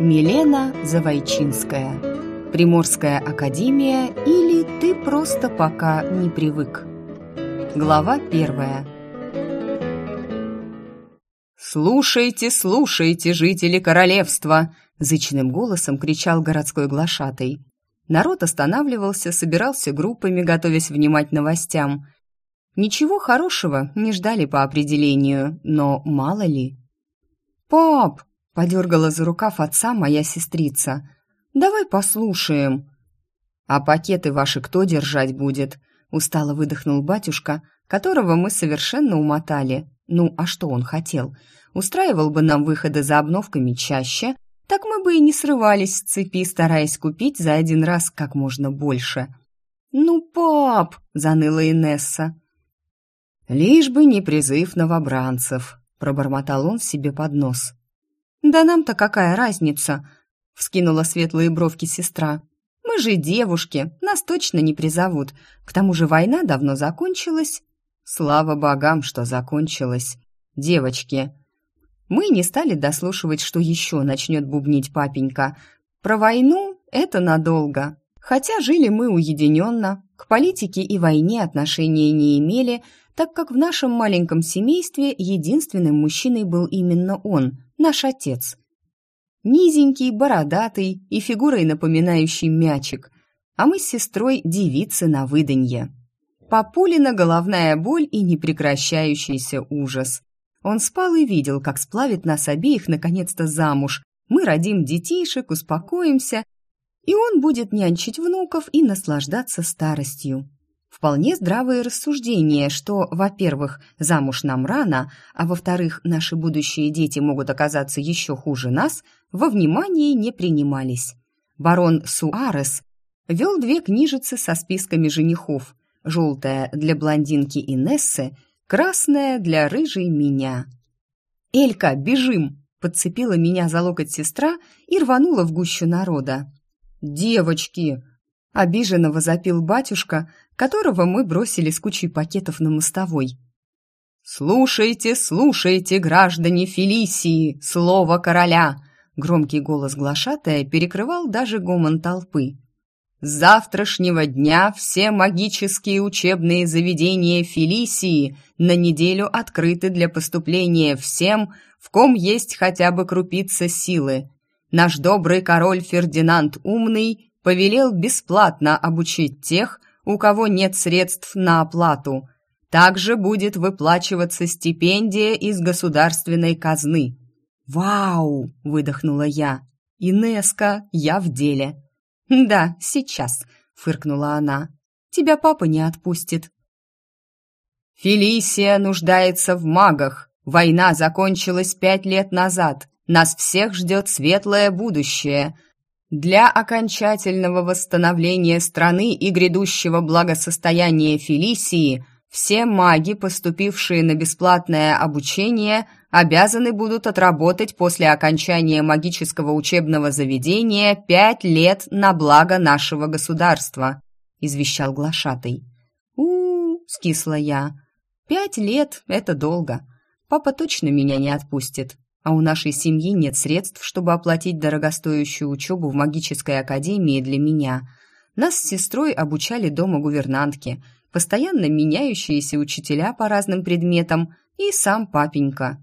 Милена Завойчинская. Приморская академия или ты просто пока не привык. Глава первая. «Слушайте, слушайте, жители королевства!» – зычным голосом кричал городской глашатай. Народ останавливался, собирался группами, готовясь внимать новостям. Ничего хорошего не ждали по определению, но мало ли. «Пап!» – подергала за рукав отца моя сестрица. «Давай послушаем». «А пакеты ваши кто держать будет?» – устало выдохнул батюшка, которого мы совершенно умотали. Ну, а что он хотел? Устраивал бы нам выходы за обновками чаще, так мы бы и не срывались с цепи, стараясь купить за один раз как можно больше. «Ну, пап!» – заныла Инесса. «Лишь бы не призыв новобранцев», – пробормотал он себе под нос. «Да нам-то какая разница?» – вскинула светлые бровки сестра. «Мы же девушки, нас точно не призовут. К тому же война давно закончилась». «Слава богам, что закончилась. Девочки, мы не стали дослушивать, что еще начнет бубнить папенька. Про войну это надолго. Хотя жили мы уединенно, к политике и войне отношения не имели, так как в нашем маленьком семействе единственным мужчиной был именно он, наш отец. Низенький, бородатый и фигурой напоминающий мячик, а мы с сестрой девицы на выданье. Папулина головная боль и непрекращающийся ужас. Он спал и видел, как сплавит нас обеих наконец-то замуж. Мы родим детишек, успокоимся, и он будет нянчить внуков и наслаждаться старостью. Вполне здравые рассуждения, что, во-первых, замуж нам рано, а во-вторых, наши будущие дети могут оказаться еще хуже нас, во внимание не принимались. Барон Суарес вел две книжицы со списками женихов, желтая для блондинки Инессы – красная для рыжей меня. «Элька, бежим!» — подцепила меня за локоть сестра и рванула в гущу народа. «Девочки!» — обиженно возопил батюшка, которого мы бросили с кучей пакетов на мостовой. «Слушайте, слушайте, граждане Фелисии, слово короля!» Громкий голос глашатая перекрывал даже гомон толпы. С завтрашнего дня все магические учебные заведения Фелисии на неделю открыты для поступления всем, в ком есть хотя бы крупица силы. Наш добрый король Фердинанд Умный повелел бесплатно обучить тех, у кого нет средств на оплату. Также будет выплачиваться стипендия из государственной казны. «Вау!» – выдохнула я. «Инеска, я в деле!» «Да, сейчас», — фыркнула она. «Тебя папа не отпустит». «Фелисия нуждается в магах. Война закончилась пять лет назад. Нас всех ждет светлое будущее. Для окончательного восстановления страны и грядущего благосостояния Фелисии все маги, поступившие на бесплатное обучение, обязаны будут отработать после окончания магического учебного заведения пять лет на благо нашего государства», — извещал глашатый. у, -у, скисла я. «Пять лет — это долго. Папа точно меня не отпустит, а у нашей семьи нет средств, чтобы оплатить дорогостоящую учебу в магической академии для меня. Нас с сестрой обучали дома гувернантки, постоянно меняющиеся учителя по разным предметам и сам папенька».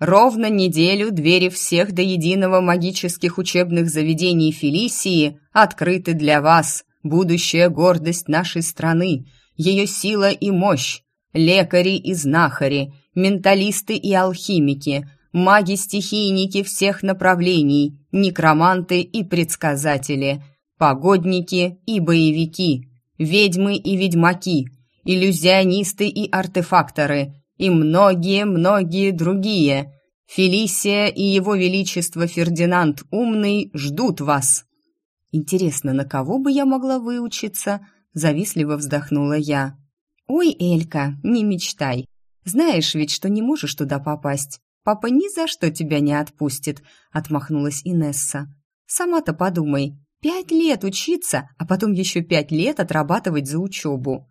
Ровно неделю двери всех до единого магических учебных заведений Фелисии открыты для вас, будущая гордость нашей страны, ее сила и мощь, лекари и знахари, менталисты и алхимики, маги-стихийники всех направлений, некроманты и предсказатели, погодники и боевики, ведьмы и ведьмаки, иллюзионисты и артефакторы – и многие-многие другие. Фелисия и его величество Фердинанд Умный ждут вас». «Интересно, на кого бы я могла выучиться?» — завистливо вздохнула я. «Ой, Элька, не мечтай. Знаешь ведь, что не можешь туда попасть. Папа ни за что тебя не отпустит», — отмахнулась Инесса. «Сама-то подумай, пять лет учиться, а потом еще пять лет отрабатывать за учебу».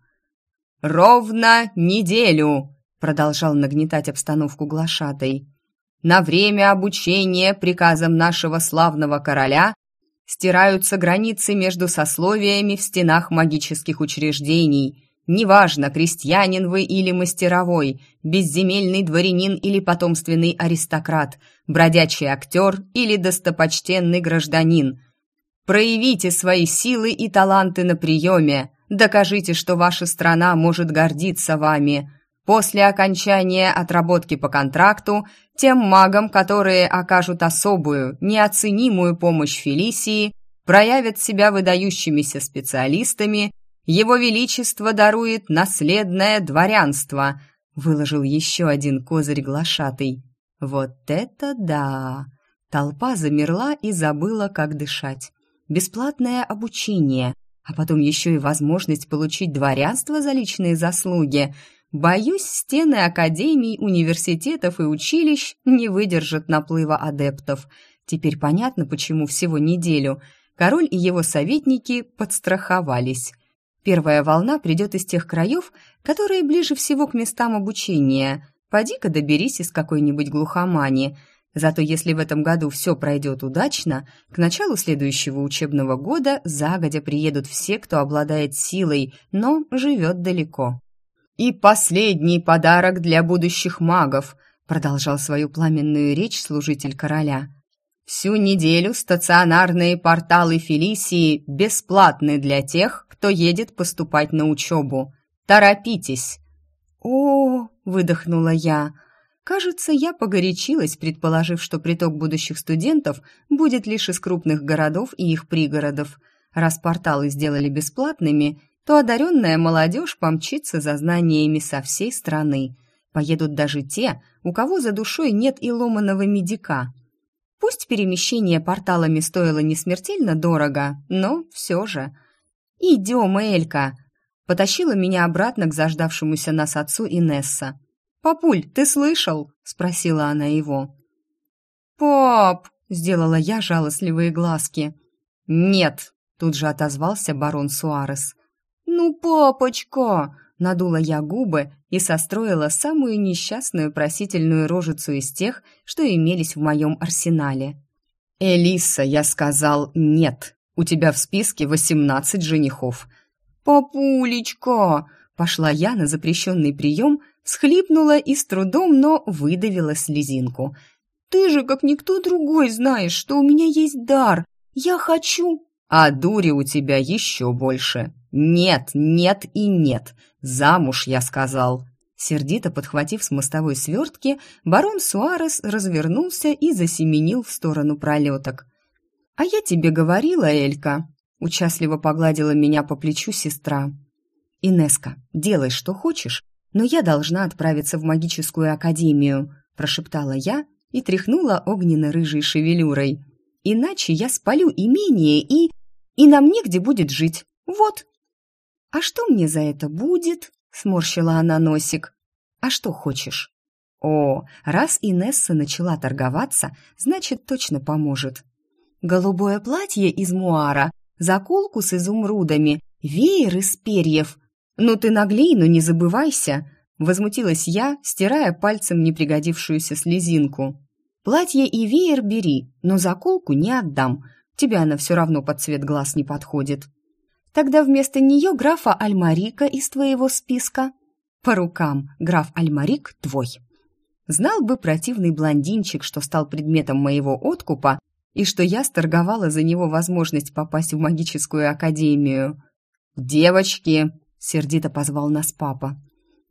«Ровно неделю!» продолжал нагнетать обстановку глашатой. На время обучения приказом нашего славного короля стираются границы между сословиями в стенах магических учреждений. Неважно, крестьянин вы или мастеровой, безземельный дворянин или потомственный аристократ, бродячий актер или достопочтенный гражданин. Проявите свои силы и таланты на приеме, докажите, что ваша страна может гордиться вами – После окончания отработки по контракту тем магам, которые окажут особую, неоценимую помощь Фелисии, проявят себя выдающимися специалистами, его Величество дарует наследное дворянство, выложил еще один козырь глашатый. Вот это да! Толпа замерла и забыла, как дышать. Бесплатное обучение, а потом еще и возможность получить дворянство за личные заслуги – Боюсь, стены академий, университетов и училищ не выдержат наплыва адептов. Теперь понятно, почему всего неделю. Король и его советники подстраховались. Первая волна придет из тех краев, которые ближе всего к местам обучения. Поди-ка доберись из какой-нибудь глухомани. Зато если в этом году все пройдет удачно, к началу следующего учебного года загодя приедут все, кто обладает силой, но живет далеко. «И последний подарок для будущих магов», продолжал свою пламенную речь служитель короля. «Всю неделю стационарные порталы Фелисии бесплатны для тех, кто едет поступать на учебу. Торопитесь!» «О!» — выдохнула я. Кажется, я погорячилась, предположив, что приток будущих студентов будет лишь из крупных городов и их пригородов. Раз порталы сделали бесплатными, то одаренная молодежь помчится за знаниями со всей страны. Поедут даже те, у кого за душой нет и ломаного медика. Пусть перемещение порталами стоило не смертельно дорого, но все же. «Идем, Элька!» Потащила меня обратно к заждавшемуся нас отцу Инесса. «Папуль, ты слышал?» — спросила она его. «Пап!» — сделала я жалостливые глазки. «Нет!» — тут же отозвался барон Суарес. «Ну, папочка!» — надула я губы и состроила самую несчастную просительную рожицу из тех, что имелись в моем арсенале. «Элиса, я сказал нет. У тебя в списке восемнадцать женихов». «Папулечка!» — пошла я на запрещенный прием, всхлипнула и с трудом, но выдавила слезинку. «Ты же, как никто другой, знаешь, что у меня есть дар. Я хочу...» «А дури у тебя еще больше», «Нет, нет и нет! Замуж, я сказал!» Сердито подхватив с мостовой свертки, барон Суарес развернулся и засеменил в сторону пролеток. «А я тебе говорила, Элька!» Участливо погладила меня по плечу сестра. «Инеска, делай, что хочешь, но я должна отправиться в магическую академию», прошептала я и тряхнула огненно-рыжей шевелюрой. «Иначе я спалю имение и... и нам негде будет жить. Вот!» «А что мне за это будет?» — сморщила она носик. «А что хочешь?» «О, раз Инесса начала торговаться, значит, точно поможет. Голубое платье из муара, заколку с изумрудами, веер из перьев. Ну ты наглей, но не забывайся!» Возмутилась я, стирая пальцем непригодившуюся слезинку. «Платье и веер бери, но заколку не отдам. Тебе она все равно под цвет глаз не подходит». Тогда вместо нее графа Альмарика из твоего списка. По рукам, граф Альмарик твой. Знал бы противный блондинчик, что стал предметом моего откупа, и что я сторговала за него возможность попасть в магическую академию. «Девочки!» — сердито позвал нас папа.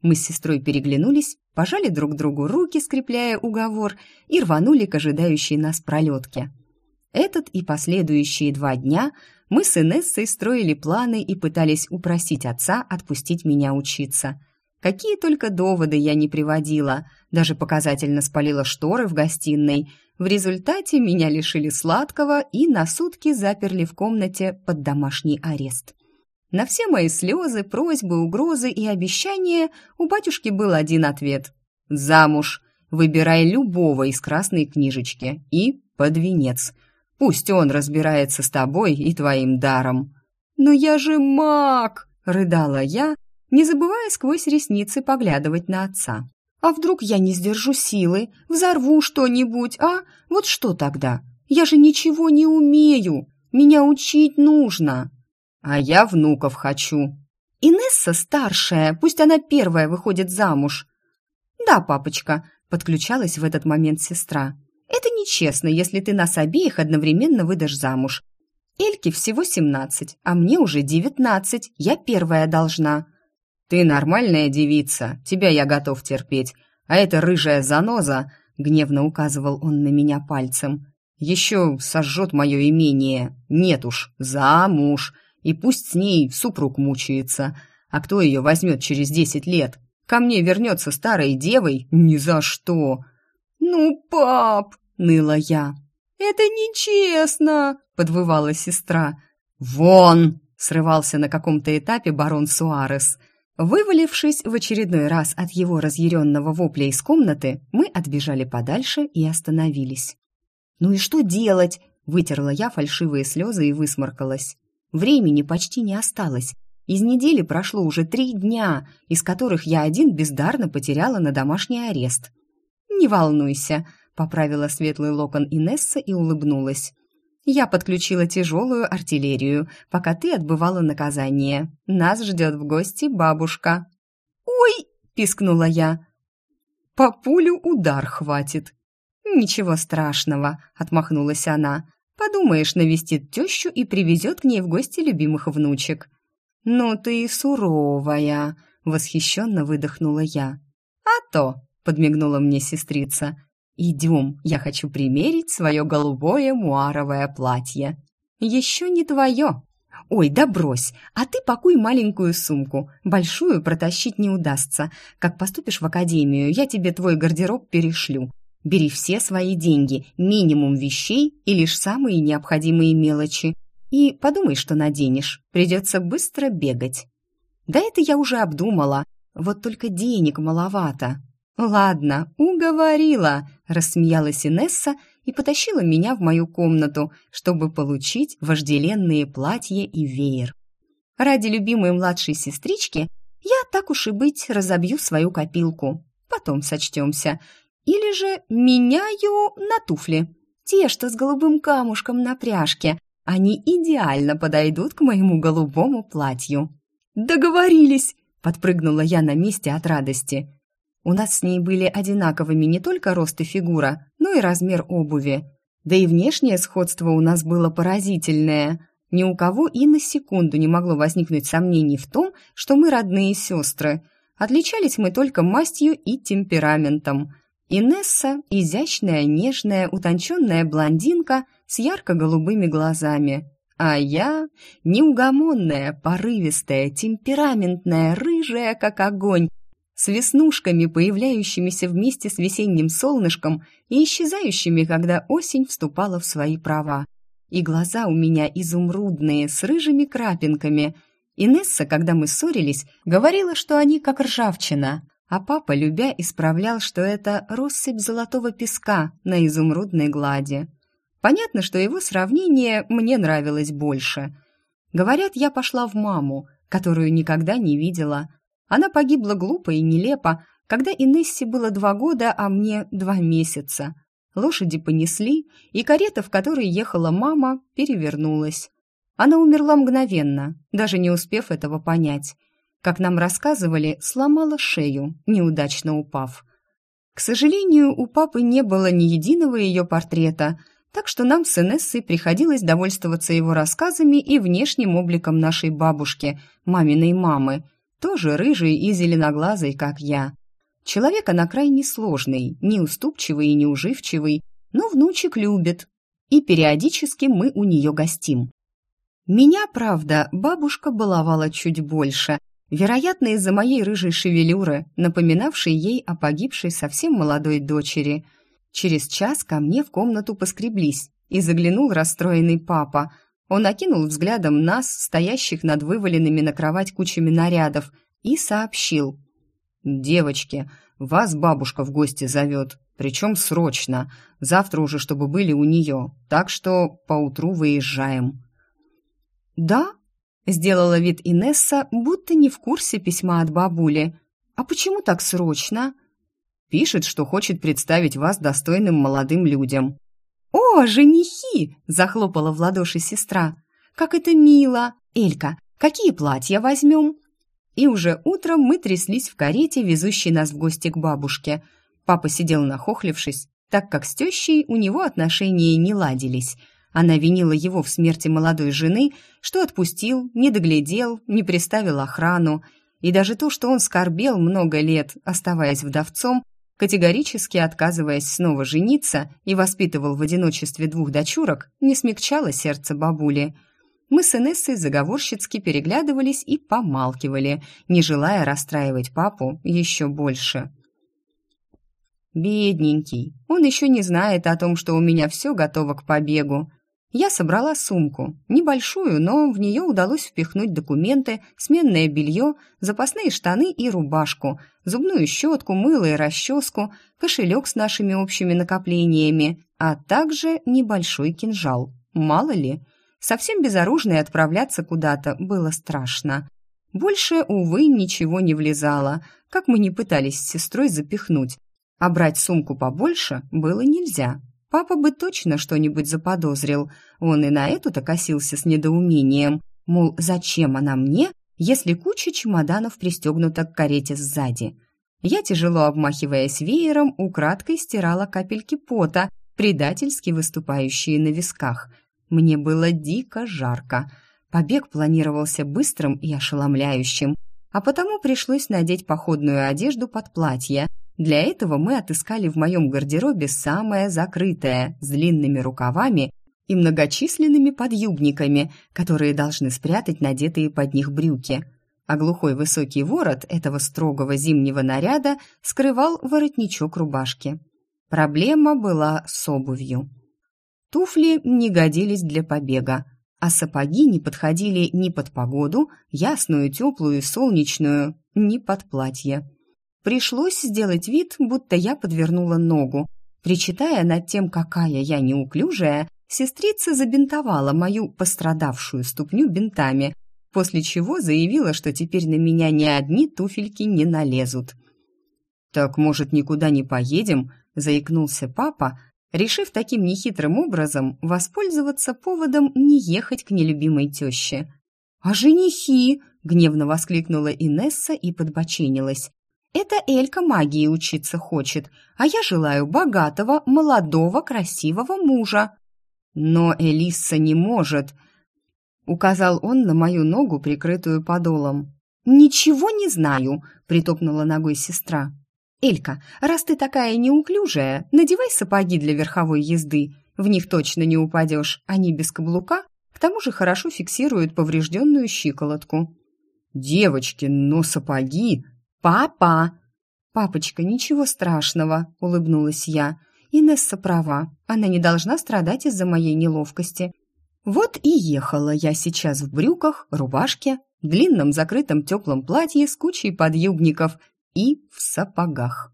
Мы с сестрой переглянулись, пожали друг другу руки, скрепляя уговор, и рванули к ожидающей нас пролетке. Этот и последующие два дня — мы с Инессой строили планы и пытались упросить отца отпустить меня учиться. Какие только доводы я не приводила, даже показательно спалила шторы в гостиной. В результате меня лишили сладкого и на сутки заперли в комнате под домашний арест. На все мои слезы, просьбы, угрозы и обещания у батюшки был один ответ. «Замуж! Выбирай любого из красной книжечки и под венец!» Пусть он разбирается с тобой и твоим даром». «Но я же маг!» — рыдала я, не забывая сквозь ресницы поглядывать на отца. А вдруг я не сдержу силы, взорву что-нибудь, а? Вот что тогда? Я же ничего не умею. Меня учить нужно. А я внуков хочу. Инесса старшая, пусть она первая выходит замуж. Да, папочка, подключалась в этот момент сестра. Это нечестно, если ты нас обеих одновременно выдашь замуж. Эльке всего семнадцать, а мне уже девятнадцать. Я первая должна. «Ты нормальная девица, тебя я готов терпеть, а эта рыжая заноза...» — гневно указывал он на меня пальцем. «Еще сожжет мое имение. Нет уж, замуж. И пусть с ней супруг мучается. А кто ее возьмет через десять лет? Ко мне вернется старой девой? Ни за что!» «Ну, пап!» — ныла я. «Это нечестно!» — подвывала сестра. «Вон!» — срывался на каком-то этапе барон Суарес — Вывалившись в очередной раз от его разъяренного вопля из комнаты, мы отбежали подальше и остановились. «Ну и что делать?» – вытерла я фальшивые слезы и высморкалась. Времени почти не осталось. Из недели прошло уже три дня, из которых я один бездарно потеряла на домашний арест. «Не волнуйся», – поправила светлый локон Инесса и улыбнулась. Я подключила тяжелую артиллерию, пока ты отбывала наказание. Нас ждет в гости бабушка». «Ой!» – пискнула я. «По пулю удар хватит». «Ничего страшного», – отмахнулась она. «Подумаешь, навестит тещу и привезет к ней в гости любимых внучек». «Ну ты суровая», — восхищенно выдохнула я. «А то», — подмигнула мне сестрица, «Идем, я хочу примерить свое голубое муаровое платье». «Еще не твое». «Ой, да брось, а ты пакуй маленькую сумку. Большую протащить не удастся. Как поступишь в академию, я тебе твой гардероб перешлю. Бери все свои деньги, минимум вещей и лишь самые необходимые мелочи. И подумай, что наденешь. Придется быстро бегать». «Да это я уже обдумала. Вот только денег маловато». «Ладно, уговорила», — рассмеялась Инесса и потащила меня в мою комнату, чтобы получить вожделенные платья и веер. Ради любимой младшей сестрички я, так уж и быть, разобью свою копилку. Потом сочтемся. Или же меняю на туфли. Те, что с голубым камушком на пряжке. Они идеально подойдут к моему голубому платью. «Договорились!» — подпрыгнула я на месте от радости. У нас с ней были одинаковыми не только рост и фигура, но и размер обуви. Да и внешнее сходство у нас было поразительное. Ни у кого и на секунду не могло возникнуть сомнений в том, что мы родные сестры. Отличались мы только мастью и темпераментом. Инесса – изящная, нежная, утонченная блондинка с ярко-голубыми глазами. А я – неугомонная, порывистая, темпераментная, рыжая, как огонь, с веснушками, появляющимися вместе с весенним солнышком и исчезающими, когда осень вступала в свои права. И глаза у меня изумрудные, с рыжими крапинками. Инесса, когда мы ссорились, говорила, что они как ржавчина, а папа, любя, исправлял, что это россыпь золотого песка на изумрудной глади. Понятно, что его сравнение мне нравилось больше. Говорят, я пошла в маму, которую никогда не видела, она погибла глупо и нелепо, когда Инессе было два года, а мне два месяца. Лошади понесли, и карета, в которой ехала мама, перевернулась. Она умерла мгновенно, даже не успев этого понять. Как нам рассказывали, сломала шею, неудачно упав. К сожалению, у папы не было ни единого ее портрета, так что нам с Инессой приходилось довольствоваться его рассказами и внешним обликом нашей бабушки, маминой мамы – тоже рыжий и зеленоглазый, как я. Человек она крайне сложный, неуступчивый и неуживчивый, но внучек любит, и периодически мы у нее гостим. Меня, правда, бабушка баловала чуть больше, вероятно, из-за моей рыжей шевелюры, напоминавшей ей о погибшей совсем молодой дочери. Через час ко мне в комнату поскреблись, и заглянул расстроенный папа – он окинул взглядом нас, стоящих над вываленными на кровать кучами нарядов, и сообщил. «Девочки, вас бабушка в гости зовет, причем срочно, завтра уже, чтобы были у нее, так что поутру выезжаем». «Да?» — сделала вид Инесса, будто не в курсе письма от бабули. «А почему так срочно?» Пишет, что хочет представить вас достойным молодым людям». «О, женихи!» – захлопала в ладоши сестра. «Как это мило! Элька, какие платья возьмем?» И уже утром мы тряслись в карете, везущей нас в гости к бабушке. Папа сидел нахохлившись, так как с тещей у него отношения не ладились. Она винила его в смерти молодой жены, что отпустил, не доглядел, не приставил охрану. И даже то, что он скорбел много лет, оставаясь вдовцом, категорически отказываясь снова жениться и воспитывал в одиночестве двух дочурок, не смягчало сердце бабули. Мы с Инессой заговорщицки переглядывались и помалкивали, не желая расстраивать папу еще больше. Бедненький, он еще не знает о том, что у меня все готово к побегу. Я собрала сумку, небольшую, но в нее удалось впихнуть документы, сменное белье, запасные штаны и рубашку, зубную щетку, мыло и расческу, кошелек с нашими общими накоплениями, а также небольшой кинжал. Мало ли, совсем безоружной отправляться куда-то было страшно. Больше, увы, ничего не влезало, как мы не пытались с сестрой запихнуть. А брать сумку побольше было нельзя. Папа бы точно что-нибудь заподозрил. Он и на эту-то косился с недоумением. Мол, зачем она мне, если куча чемоданов пристегнута к карете сзади? Я, тяжело обмахиваясь веером, украдкой стирала капельки пота, предательски выступающие на висках. Мне было дико жарко. Побег планировался быстрым и ошеломляющим, а потому пришлось надеть походную одежду под платье – для этого мы отыскали в моем гардеробе самое закрытое, с длинными рукавами и многочисленными подъюбниками, которые должны спрятать надетые под них брюки. А глухой высокий ворот этого строгого зимнего наряда скрывал воротничок рубашки. Проблема была с обувью. Туфли не годились для побега, а сапоги не подходили ни под погоду, ясную, теплую солнечную, ни под платье. Пришлось сделать вид, будто я подвернула ногу. Причитая над тем, какая я неуклюжая, сестрица забинтовала мою пострадавшую ступню бинтами, после чего заявила, что теперь на меня ни одни туфельки не налезут. «Так, может, никуда не поедем?» – заикнулся папа, решив таким нехитрым образом воспользоваться поводом не ехать к нелюбимой теще. «А женихи!» – гневно воскликнула Инесса и подбоченилась. Это Элька магии учиться хочет, а я желаю богатого, молодого, красивого мужа. Но Элисса не может, указал он на мою ногу, прикрытую подолом. Ничего не знаю, притопнула ногой сестра. Элька, раз ты такая неуклюжая, надевай сапоги для верховой езды. В них точно не упадешь, они без каблука, к тому же хорошо фиксируют поврежденную щиколотку. Девочки, но сапоги «Папа!» «Папочка, ничего страшного», — улыбнулась я. «Инесса права, она не должна страдать из-за моей неловкости». Вот и ехала я сейчас в брюках, рубашке, длинном закрытом теплом платье с кучей подъюбников и в сапогах.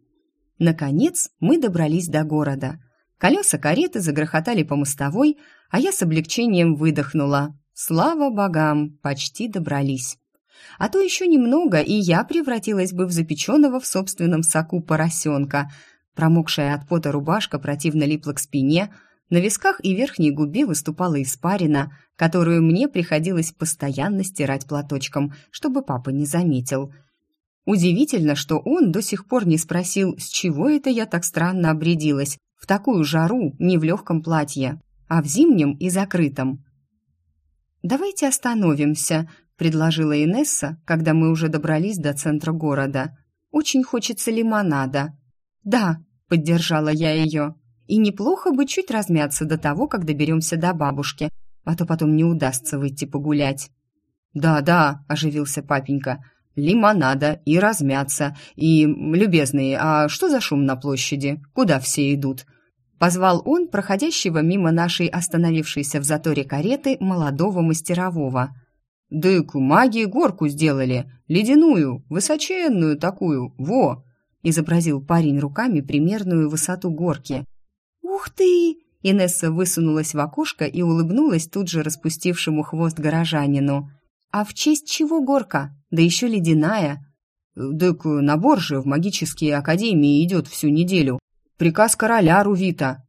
Наконец мы добрались до города. Колеса кареты загрохотали по мостовой, а я с облегчением выдохнула. Слава богам, почти добрались. А то еще немного, и я превратилась бы в запеченного в собственном соку поросенка. Промокшая от пота рубашка противно липла к спине, на висках и верхней губе выступала испарина, которую мне приходилось постоянно стирать платочком, чтобы папа не заметил. Удивительно, что он до сих пор не спросил, с чего это я так странно обрядилась, в такую жару, не в легком платье, а в зимнем и закрытом. «Давайте остановимся», — предложила Инесса, когда мы уже добрались до центра города. «Очень хочется лимонада». «Да», — поддержала я ее. «И неплохо бы чуть размяться до того, как доберемся до бабушки, а то потом не удастся выйти погулять». «Да-да», — оживился папенька, — «лимонада и размяться. И, любезные, а что за шум на площади? Куда все идут?» Позвал он проходящего мимо нашей остановившейся в заторе кареты молодого мастерового — «Дык, маги горку сделали, ледяную, высоченную такую, во!» изобразил парень руками примерную высоту горки. «Ух ты!» Инесса высунулась в окошко и улыбнулась тут же распустившему хвост горожанину. «А в честь чего горка? Да еще ледяная!» «Дык набор же в магические академии идет всю неделю. Приказ короля Рувита».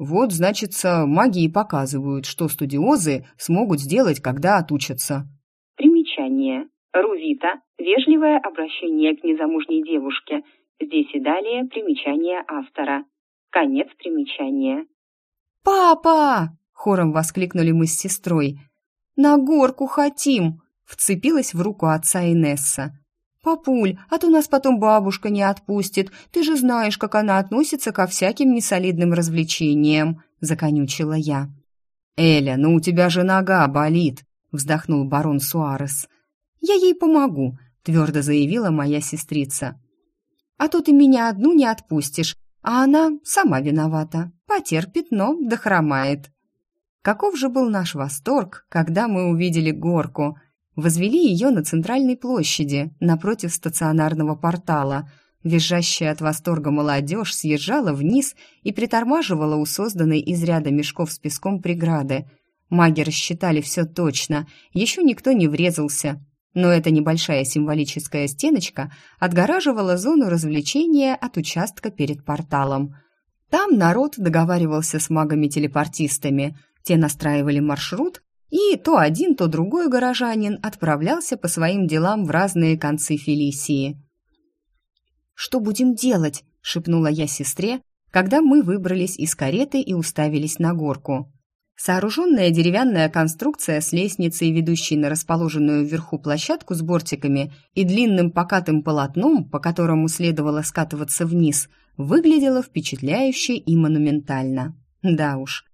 «Вот, значится, маги и показывают, что студиозы смогут сделать, когда отучатся». Примечание. Рувита – вежливое обращение к незамужней девушке. Здесь и далее примечание автора. Конец примечания. «Папа!» — хором воскликнули мы с сестрой. «На горку хотим!» — вцепилась в руку отца Инесса. «Папуль, а то нас потом бабушка не отпустит. Ты же знаешь, как она относится ко всяким несолидным развлечениям», — законючила я. «Эля, ну у тебя же нога болит», — вздохнул барон Суарес. «Я ей помогу», — твердо заявила моя сестрица. «А то ты меня одну не отпустишь, а она сама виновата. Потерпит, но дохромает». Каков же был наш восторг, когда мы увидели горку. Возвели ее на центральной площади, напротив стационарного портала. Визжащая от восторга молодежь съезжала вниз и притормаживала у созданной из ряда мешков с песком преграды. Маги рассчитали все точно, еще никто не врезался, но эта небольшая символическая стеночка отгораживала зону развлечения от участка перед порталом. Там народ договаривался с магами-телепортистами. Те настраивали маршрут, и то один, то другой горожанин отправлялся по своим делам в разные концы Фелисии. «Что будем делать?» — шепнула я сестре, когда мы выбрались из кареты и уставились на горку. Сооруженная деревянная конструкция с лестницей, ведущей на расположенную вверху площадку с бортиками и длинным покатым полотном, по которому следовало скатываться вниз, выглядела впечатляюще и монументально. Да уж,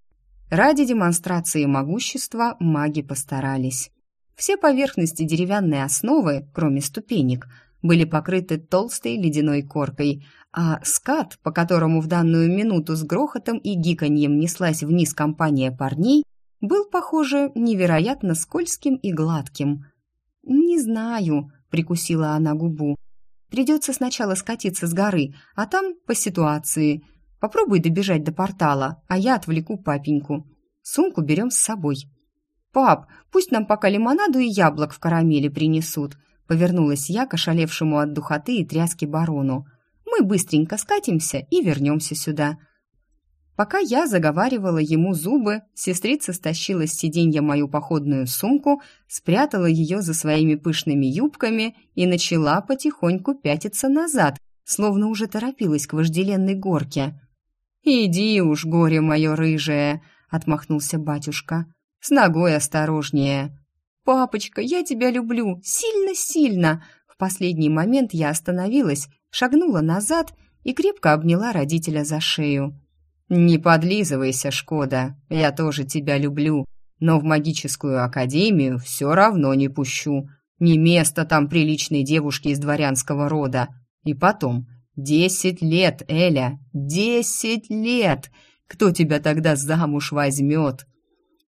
ради демонстрации могущества маги постарались. Все поверхности деревянной основы, кроме ступенек, были покрыты толстой ледяной коркой, а скат, по которому в данную минуту с грохотом и гиканьем неслась вниз компания парней, был, похоже, невероятно скользким и гладким. «Не знаю», — прикусила она губу. «Придется сначала скатиться с горы, а там по ситуации. Попробуй добежать до портала, а я отвлеку папеньку. Сумку берем с собой». «Пап, пусть нам пока лимонаду и яблок в карамели принесут», — повернулась я к ошалевшему от духоты и тряски барону мы быстренько скатимся и вернемся сюда». Пока я заговаривала ему зубы, сестрица стащила с сиденья мою походную сумку, спрятала ее за своими пышными юбками и начала потихоньку пятиться назад, словно уже торопилась к вожделенной горке. «Иди уж, горе мое рыжее!» — отмахнулся батюшка. «С ногой осторожнее!» «Папочка, я тебя люблю! Сильно-сильно!» В последний момент я остановилась шагнула назад и крепко обняла родителя за шею. «Не подлизывайся, Шкода, я тоже тебя люблю, но в магическую академию все равно не пущу. Не место там приличной девушки из дворянского рода. И потом, десять лет, Эля, десять лет! Кто тебя тогда замуж возьмет?»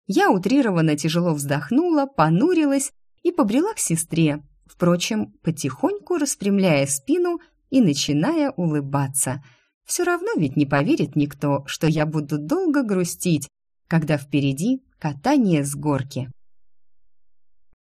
Я утрированно тяжело вздохнула, понурилась и побрела к сестре, впрочем, потихоньку распрямляя спину и начиная улыбаться. Все равно ведь не поверит никто, что я буду долго грустить, когда впереди катание с горки.